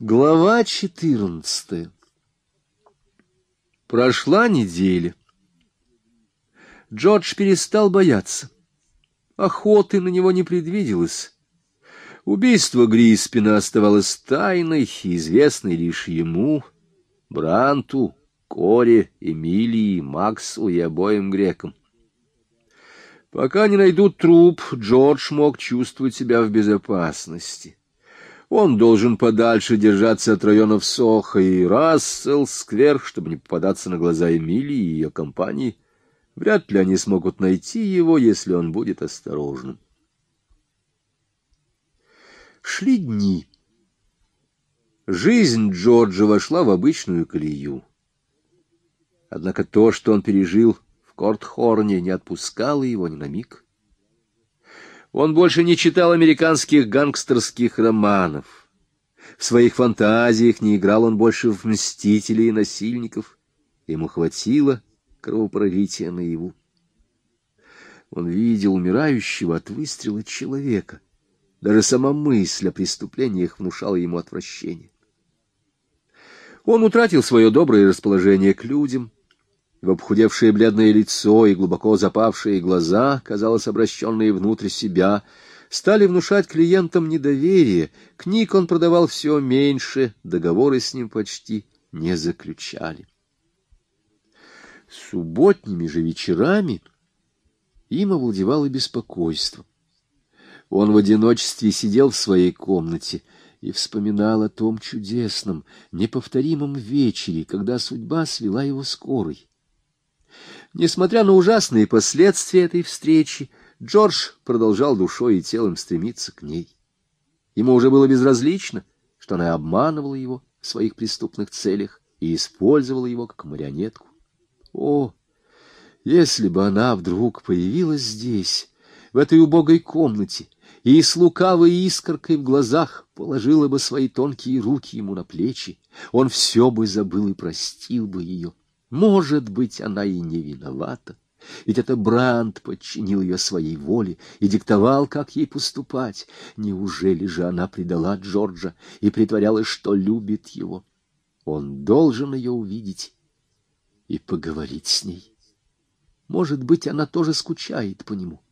Глава четырнадцатая Прошла неделя. Джордж перестал бояться. Охоты на него не предвиделось. Убийство Гриспина оставалось тайной, известной лишь ему, Бранту, Коре, Эмилии, Максу и обоим грекам. Пока не найдут труп, Джордж мог чувствовать себя в безопасности. Он должен подальше держаться от районов Соха и Рассел-сквер, чтобы не попадаться на глаза Эмилии и ее компании. Вряд ли они смогут найти его, если он будет осторожным. Шли дни. Жизнь Джорджа вошла в обычную колею. Однако то, что он пережил в Кортхорне, не отпускало его ни на миг. Он больше не читал американских гангстерских романов. В своих фантазиях не играл он больше в мстителей и насильников. Ему хватило кровопролития наяву. Он видел умирающего от выстрела человека. Даже сама мысль о преступлениях внушала ему отвращение. Он утратил свое доброе расположение к людям — его похудевшее бледное лицо и глубоко запавшие глаза, казалось, обращенные внутрь себя, стали внушать клиентам недоверие. Книг он продавал все меньше, договоры с ним почти не заключали. Субботними же вечерами им овладевало беспокойство. Он в одиночестве сидел в своей комнате и вспоминал о том чудесном, неповторимом вечере, когда судьба свела его скорой. Несмотря на ужасные последствия этой встречи, Джордж продолжал душой и телом стремиться к ней. Ему уже было безразлично, что она обманывала его в своих преступных целях и использовала его как марионетку. О, если бы она вдруг появилась здесь, в этой убогой комнате, и с лукавой искоркой в глазах положила бы свои тонкие руки ему на плечи, он все бы забыл и простил бы ее. Может быть, она и не виновата. Ведь это Бранд подчинил ее своей воле и диктовал, как ей поступать. Неужели же она предала Джорджа и притворялась, что любит его? Он должен ее увидеть и поговорить с ней. Может быть, она тоже скучает по нему.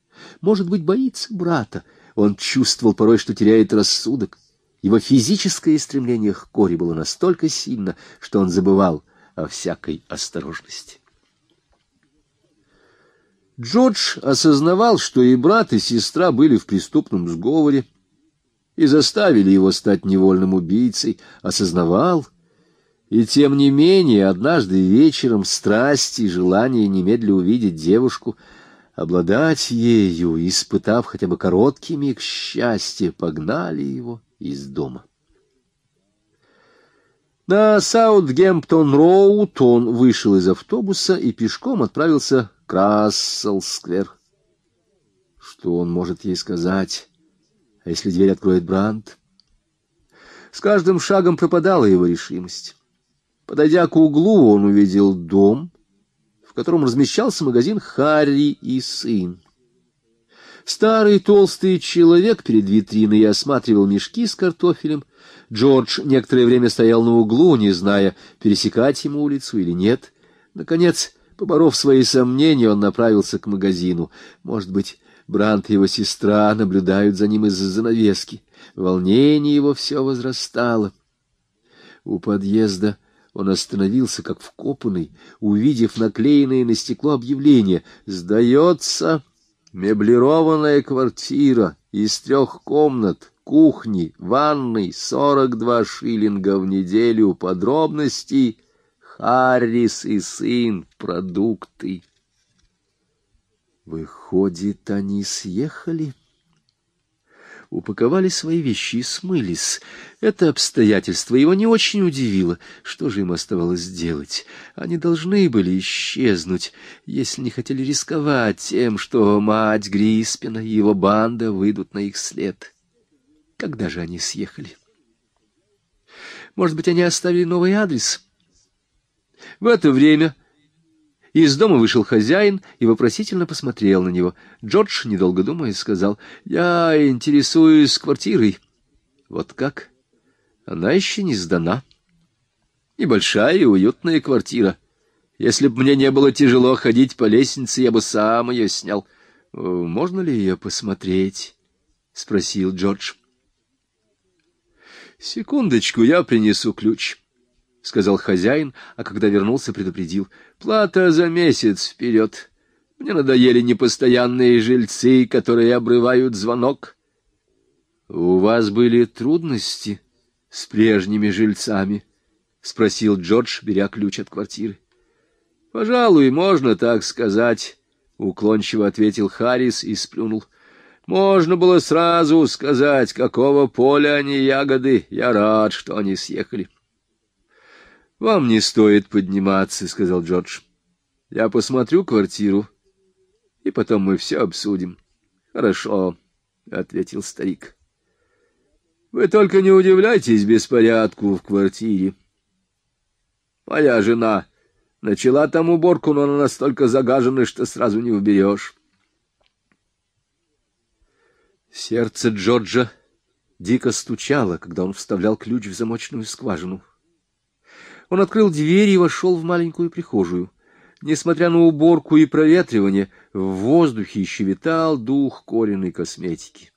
Может быть, боится брата. Он чувствовал порой, что теряет рассудок. Его физическое стремление к Коре было настолько сильно, что он забывал — всякой осторожности. Джордж осознавал, что и брат, и сестра были в преступном сговоре и заставили его стать невольным убийцей, осознавал, и тем не менее однажды вечером страсти и желание немедля увидеть девушку, обладать ею, испытав хотя бы короткий миг счастья, погнали его из дома. На Саутгемптон-Роуд он вышел из автобуса и пешком отправился к Рассел-сквер. Что он может ей сказать, а если дверь откроет Брандт? С каждым шагом пропадала его решимость. Подойдя к углу, он увидел дом, в котором размещался магазин «Харри и сын». Старый толстый человек перед витриной осматривал мешки с картофелем. Джордж некоторое время стоял на углу, не зная, пересекать ему улицу или нет. Наконец, поборов свои сомнения, он направился к магазину. Может быть, Брант и его сестра наблюдают за ним из-за занавески. Волнение его все возрастало. У подъезда он остановился, как вкопанный, увидев наклеенное на стекло объявление «Сдается!» Меблированная квартира из трех комнат, кухни, ванной, сорок два шиллинга в неделю, подробности Харрис и сын, продукты. Выходит, они съехали? — упаковали свои вещи и смылись. Это обстоятельство его не очень удивило. Что же им оставалось делать? Они должны были исчезнуть, если не хотели рисковать тем, что мать Гриспина и его банда выйдут на их след. Когда же они съехали? Может быть, они оставили новый адрес? В это время... Из дома вышел хозяин и вопросительно посмотрел на него. Джордж, недолго думая, сказал, «Я интересуюсь квартирой». «Вот как?» Она еще не сдана. Небольшая и уютная квартира. Если бы мне не было тяжело ходить по лестнице, я бы сам ее снял. Э, можно ли ее посмотреть? — спросил Джордж. — Секундочку, я принесу ключ, — сказал хозяин, а когда вернулся, предупредил. — Плата за месяц вперед. Мне надоели непостоянные жильцы, которые обрывают звонок. — У вас были трудности с прежними жильцами? — спросил Джордж, беря ключ от квартиры. — Пожалуй, можно так сказать, — уклончиво ответил Харрис и сплюнул. — Можно было сразу сказать, какого поля они ягоды. Я рад, что они съехали. — Вам не стоит подниматься, — сказал Джордж. — Я посмотрю квартиру и потом мы все обсудим. — Хорошо, — ответил старик. — Вы только не удивляйтесь беспорядку в квартире. Моя жена начала там уборку, но она настолько загажена, что сразу не уберешь. Сердце Джорджа дико стучало, когда он вставлял ключ в замочную скважину. Он открыл дверь и вошел в маленькую прихожую. Несмотря на уборку и проветривание, в воздухе еще витал дух коренной косметики.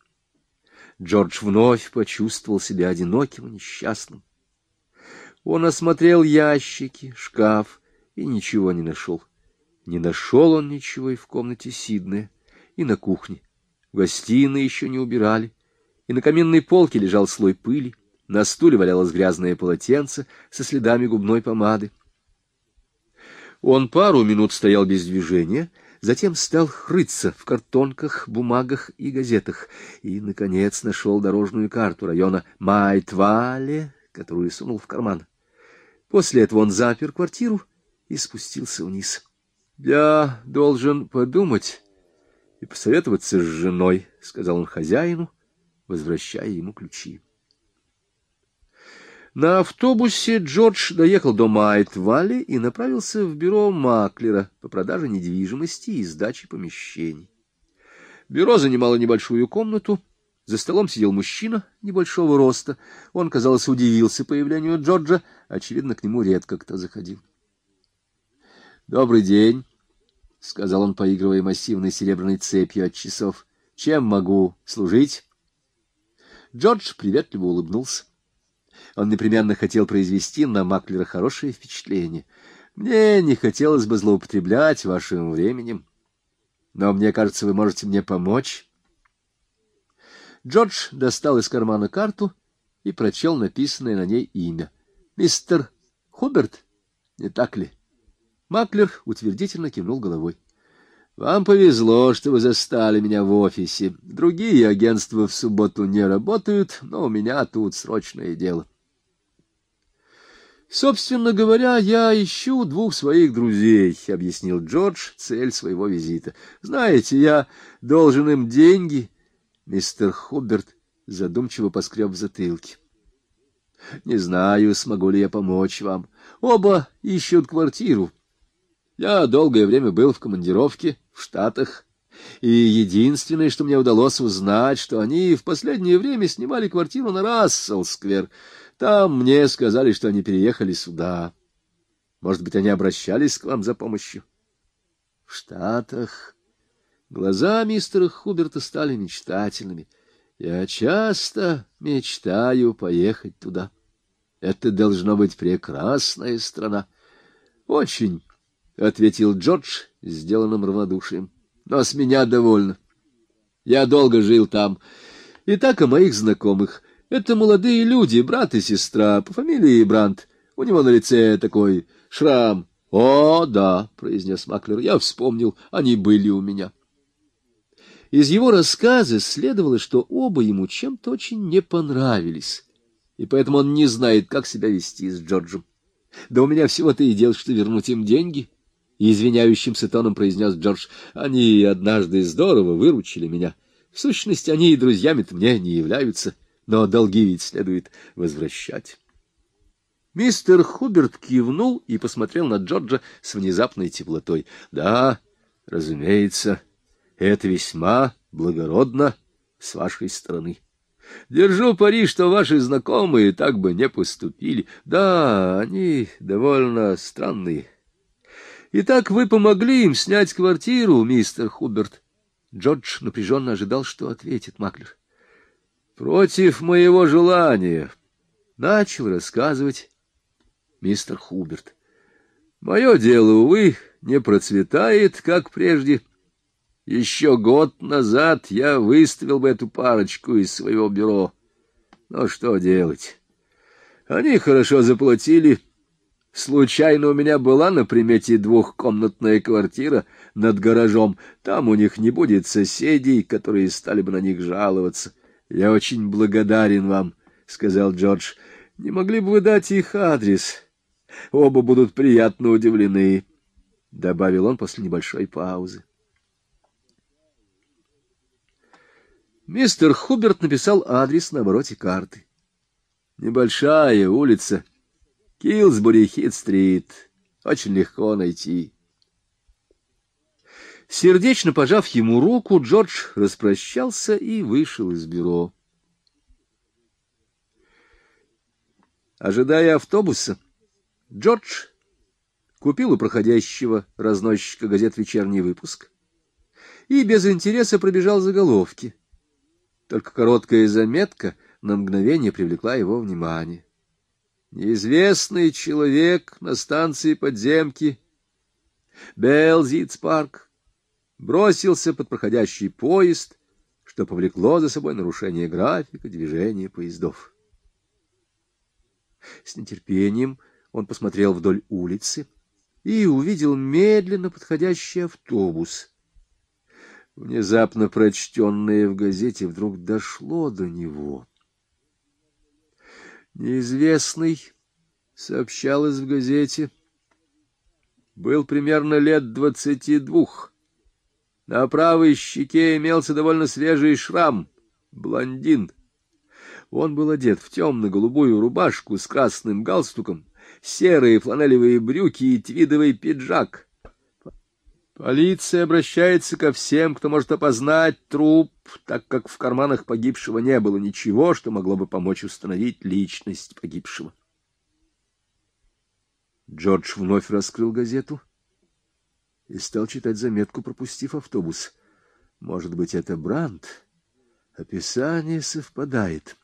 Джордж вновь почувствовал себя одиноким и несчастным. Он осмотрел ящики, шкаф и ничего не нашел. Не нашел он ничего и в комнате Сиднея, и на кухне. В гостиной еще не убирали, и на каминной полке лежал слой пыли, на стуле валялось грязное полотенце со следами губной помады. Он пару минут стоял без движения, затем стал хрыться в картонках, бумагах и газетах и, наконец, нашел дорожную карту района Майтвале, которую сунул в карман. После этого он запер квартиру и спустился вниз. — Я должен подумать и посоветоваться с женой, — сказал он хозяину, возвращая ему ключи. На автобусе Джордж доехал до Майт-Валли и направился в бюро Маклера по продаже недвижимости и сдаче помещений. Бюро занимало небольшую комнату. За столом сидел мужчина небольшого роста. Он, казалось, удивился появлению Джорджа. Очевидно, к нему редко кто заходил. — Добрый день, — сказал он, поигрывая массивной серебряной цепью от часов. — Чем могу служить? Джордж приветливо улыбнулся. Он непременно хотел произвести на Маклера хорошее впечатление. Мне не хотелось бы злоупотреблять вашим временем, но мне кажется, вы можете мне помочь. Джордж достал из кармана карту и прочел написанное на ней имя. Мистер Хуберт, не так ли? Маклер утвердительно кивнул головой. Вам повезло, что вы застали меня в офисе. Другие агентства в субботу не работают, но у меня тут срочное дело. Собственно говоря, я ищу двух своих друзей, объяснил Джордж цель своего визита. Знаете, я должен им деньги. Мистер Хуберт задумчиво поскреб в затылке. Не знаю, смогу ли я помочь вам. Оба ищут квартиру. Я долгое время был в командировке в Штатах, и единственное, что мне удалось узнать, что они в последнее время снимали квартиру на Рассел-сквер. Там мне сказали, что они переехали сюда. Может быть, они обращались к вам за помощью? В Штатах глаза мистера Хуберта стали мечтательными. Я часто мечтаю поехать туда. Это должно быть прекрасная страна. Очень — ответил Джордж сделанным равнодушием. — Но с меня довольно. Я долго жил там. И так о моих знакомых. Это молодые люди, брат и сестра, по фамилии Брант. У него на лице такой шрам. — О, да, — произнес Маклер, — я вспомнил, они были у меня. Из его рассказа следовало, что оба ему чем-то очень не понравились, и поэтому он не знает, как себя вести с Джорджем. Да у меня всего-то и дел, что вернуть им деньги, извиняющимся тоном произнес Джордж, они однажды здорово выручили меня. В сущности, они и друзьями-то мне не являются, но долги ведь следует возвращать. Мистер Хуберт кивнул и посмотрел на Джорджа с внезапной теплотой. — Да, разумеется, это весьма благородно с вашей стороны. Держу пари, что ваши знакомые так бы не поступили. Да, они довольно странные. Итак, вы помогли им снять квартиру, мистер Хуберт. Джордж напряженно ожидал, что ответит Маклер. Против моего желания. Начал рассказывать мистер Хуберт. Мое дело, увы, не процветает, как прежде. Еще год назад я выставил бы эту парочку из своего бюро. Но что делать? Они хорошо заплатили. Случайно у меня была на примете двухкомнатная квартира над гаражом. Там у них не будет соседей, которые стали бы на них жаловаться. Я очень благодарен вам, — сказал Джордж. Не могли бы вы дать их адрес? Оба будут приятно удивлены, — добавил он после небольшой паузы. Мистер Хуберт написал адрес на обороте карты. Небольшая улица, Килсбури-Хит-стрит. Очень легко найти. Сердечно пожав ему руку, Джордж распрощался и вышел из бюро. Ожидая автобуса, Джордж купил у проходящего разносчика газет «Вечерний выпуск» и без интереса пробежал заголовки. Только короткая заметка на мгновение привлекла его внимание. Неизвестный человек на станции подземки Белзиц-парк бросился под проходящий поезд, что повлекло за собой нарушение графика движения поездов. С нетерпением он посмотрел вдоль улицы и увидел медленно подходящий автобус — Внезапно прочтенное в газете вдруг дошло до него. Неизвестный, сообщалось в газете, был примерно лет двадцати двух. На правой щеке имелся довольно свежий шрам, блондин. Он был одет в темно-голубую рубашку с красным галстуком, серые фланелевые брюки и твидовый пиджак — Полиция обращается ко всем, кто может опознать труп, так как в карманах погибшего не было ничего, что могло бы помочь установить личность погибшего. Джордж вновь раскрыл газету и стал читать заметку, пропустив автобус. Может быть, это Брандт? Описание совпадает.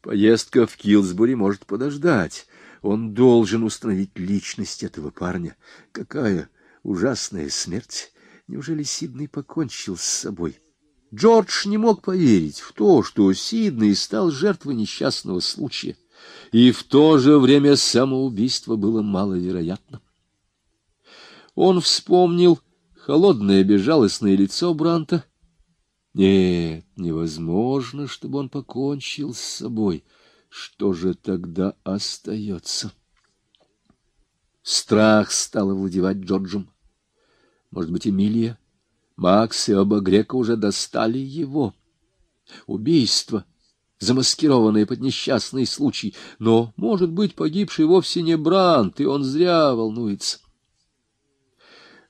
Поездка в Килсбури может подождать. Он должен установить личность этого парня. Какая ужасная смерть. Неужели Сиднey покончил с собой? Джордж не мог поверить в то, что Сидней стал жертвой несчастного случая, и в то же время самоубийство было маловероятно. Он вспомнил холодное безжалостное лицо Бранта. Нет, невозможно, чтобы он покончил с собой. Что же тогда остается? Страх стал овладевать Джорджем. Может быть, Эмилия, Макс и оба грека уже достали его. Убийство, замаскированное под несчастный случай, но, может быть, погибший вовсе не Брант, и он зря волнуется.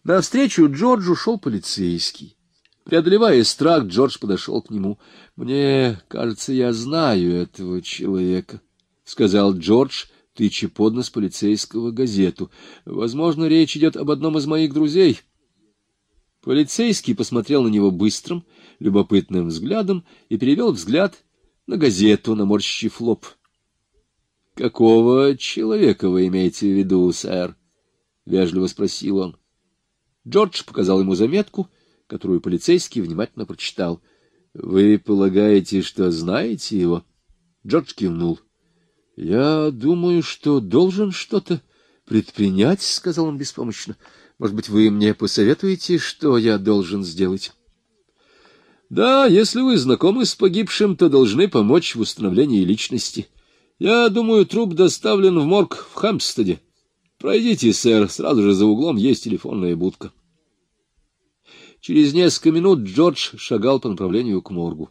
Навстречу Джорджу шел полицейский. Преодолевая страх, Джордж подошел к нему. — Мне кажется, я знаю этого человека, — сказал Джордж, — тыча под нос полицейского газету. Возможно, речь идет об одном из моих друзей. Полицейский посмотрел на него быстрым, любопытным взглядом и перевел взгляд на газету, наморщив лоб. — Какого человека вы имеете в виду, сэр? — вежливо спросил он. Джордж показал ему заметку, которую полицейский внимательно прочитал. — Вы полагаете, что знаете его? Джордж кивнул. — я думаю, что должен что-то предпринять, — сказал он беспомощно. Может быть, вы мне посоветуете, что я должен сделать? Да, если вы знакомы с погибшим, то должны помочь в установлении личности. Я думаю, труп доставлен в морг в Хампстеде. Пройдите, сэр, сразу же за углом есть телефонная будка. Через несколько минут Джордж шагал по направлению к моргу.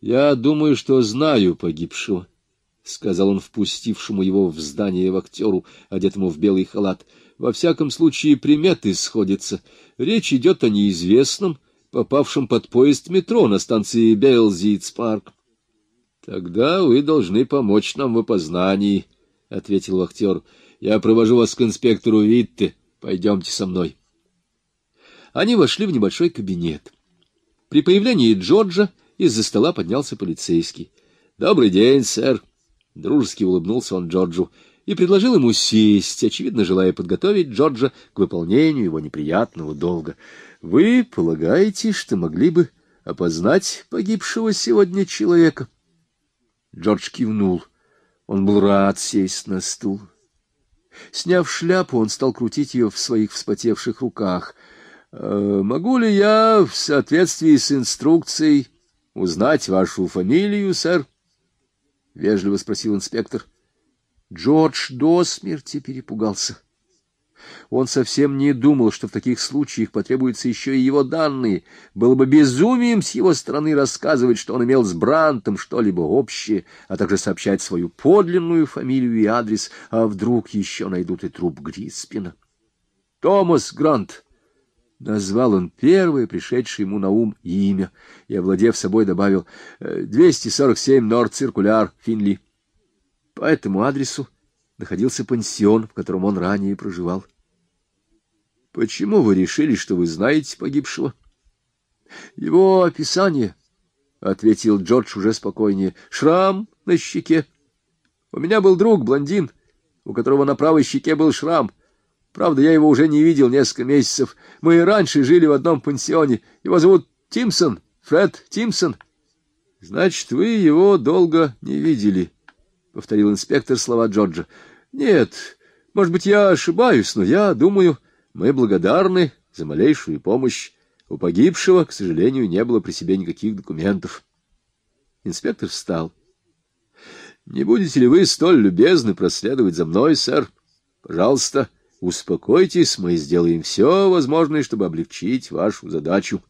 Я думаю, что знаю погибшего. — сказал он впустившему его в здание вахтеру, одетому в белый халат. — Во всяком случае, приметы сходятся. Речь идет о неизвестном, попавшем под поезд метро на станции Белзиц-парк. — Тогда вы должны помочь нам в опознании, — ответил вахтер. — Я провожу вас к инспектору Витте. Пойдемте со мной. Они вошли в небольшой кабинет. При появлении Джорджа из-за стола поднялся полицейский. — Добрый день, сэр! — дружески улыбнулся он Джорджу и предложил ему сесть, очевидно, желая подготовить Джорджа к выполнению его неприятного долга. — Вы полагаете, что могли бы опознать погибшего сегодня человека? Джордж кивнул. Он был рад сесть на стул. Сняв шляпу, он стал крутить ее в своих вспотевших руках. «Э, «Могу ли я, в соответствии с инструкцией, узнать вашу фамилию, сэр?» — вежливо спросил инспектор. Джордж до смерти перепугался. Он совсем не думал, что в таких случаях потребуются еще и его данные. Было бы безумием с его стороны рассказывать, что он имел с Брантом что-либо общее, а также сообщать свою подлинную фамилию и адрес, а вдруг еще найдут и труп Гриспина. Томас Грант. Назвал он первое, пришедшее ему на ум, имя, и, овладев собой, добавил «247 Норд-Циркуляр, Финли». По этому адресу находился пансион, в котором он ранее проживал. — Почему вы решили, что вы знаете погибшего? — Его описание, — ответил Джордж уже спокойнее, — шрам на щеке. У меня был друг, блондин, у которого на правой щеке был шрам. Правда, я его уже не видел несколько месяцев. Мы и раньше жили в одном пансионе. Его зовут Тимсон, Фред Тимсон. — Значит, вы его долго не видели, — повторил инспектор слова Джорджа. — Нет, может быть, я ошибаюсь, но я думаю, мы благодарны за малейшую помощь. У погибшего, к сожалению, не было при себе никаких документов. Инспектор встал. — Не будете ли вы столь любезны проследовать за мной, сэр? Пожалуйста, успокойтесь, мы сделаем все возможное, чтобы облегчить вашу задачу.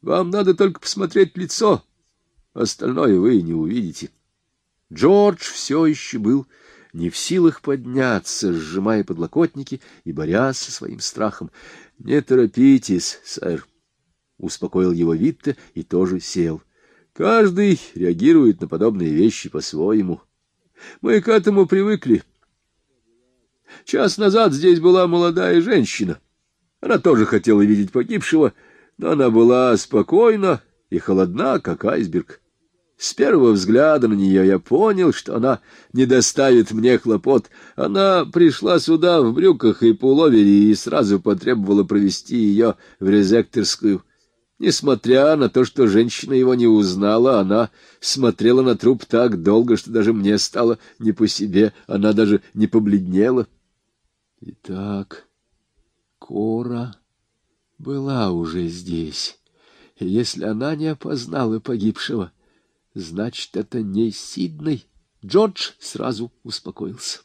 Вам надо только посмотреть лицо, остальное вы не увидите. Джордж все еще был не в силах подняться, сжимая подлокотники и борясь со своим страхом. — Не торопитесь, сэр, — успокоил его Витте и тоже сел. — Каждый реагирует на подобные вещи по-своему. Мы к этому привыкли. Час назад здесь была молодая женщина. Она тоже хотела видеть погибшего, но она была спокойна и холодна, как айсберг. С первого взгляда на нее я понял, что она не доставит мне хлопот. Она пришла сюда в брюках и пуловере и сразу потребовала провести ее в резекторскую. Несмотря на то, что женщина его не узнала, она смотрела на труп так долго, что даже мне стало не по себе, она даже не побледнела. Итак, Кора была уже здесь, и если она не опознала погибшего, Значит, это не Сидней. Джордж сразу успокоился.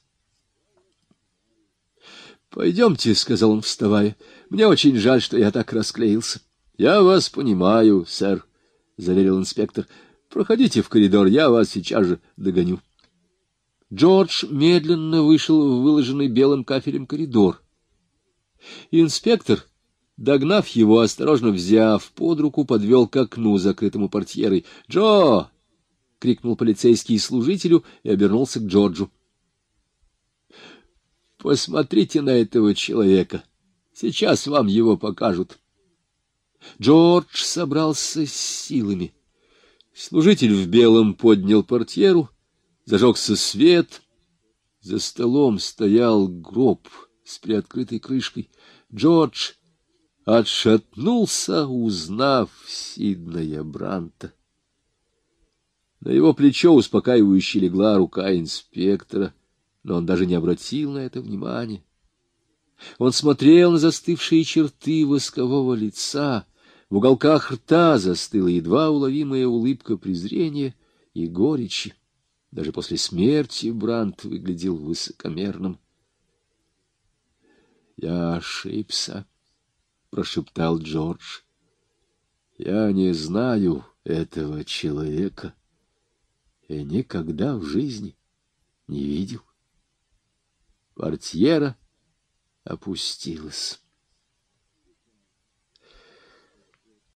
«Пойдемте», — сказал он, вставая. «Мне очень жаль, что я так расклеился». «Я вас понимаю, сэр», — заверил инспектор. «Проходите в коридор, я вас сейчас же догоню». Джордж медленно вышел в выложенный белым кафелем коридор. Инспектор, догнав его, осторожно взяв под руку, подвел к окну, закрытому портьерой. «Джо, — крикнул полицейский служителю и обернулся к Джорджу. — Посмотрите на этого человека. Сейчас вам его покажут. Джордж собрался с силами. Служитель в белом поднял портьеру, зажегся свет. За столом стоял гроб с приоткрытой крышкой. Джордж отшатнулся, узнав Сиднея Бранта. На его плечо успокаивающе легла рука инспектора, но он даже не обратил на это внимания. Он смотрел на застывшие черты воскового лица, в уголках рта застыла едва уловимая улыбка презрения и горечи. Даже после смерти Брант выглядел высокомерным. — Я ошибся, — прошептал Джордж. — Я не знаю этого человека я никогда в жизни не видел. Портьера опустилась.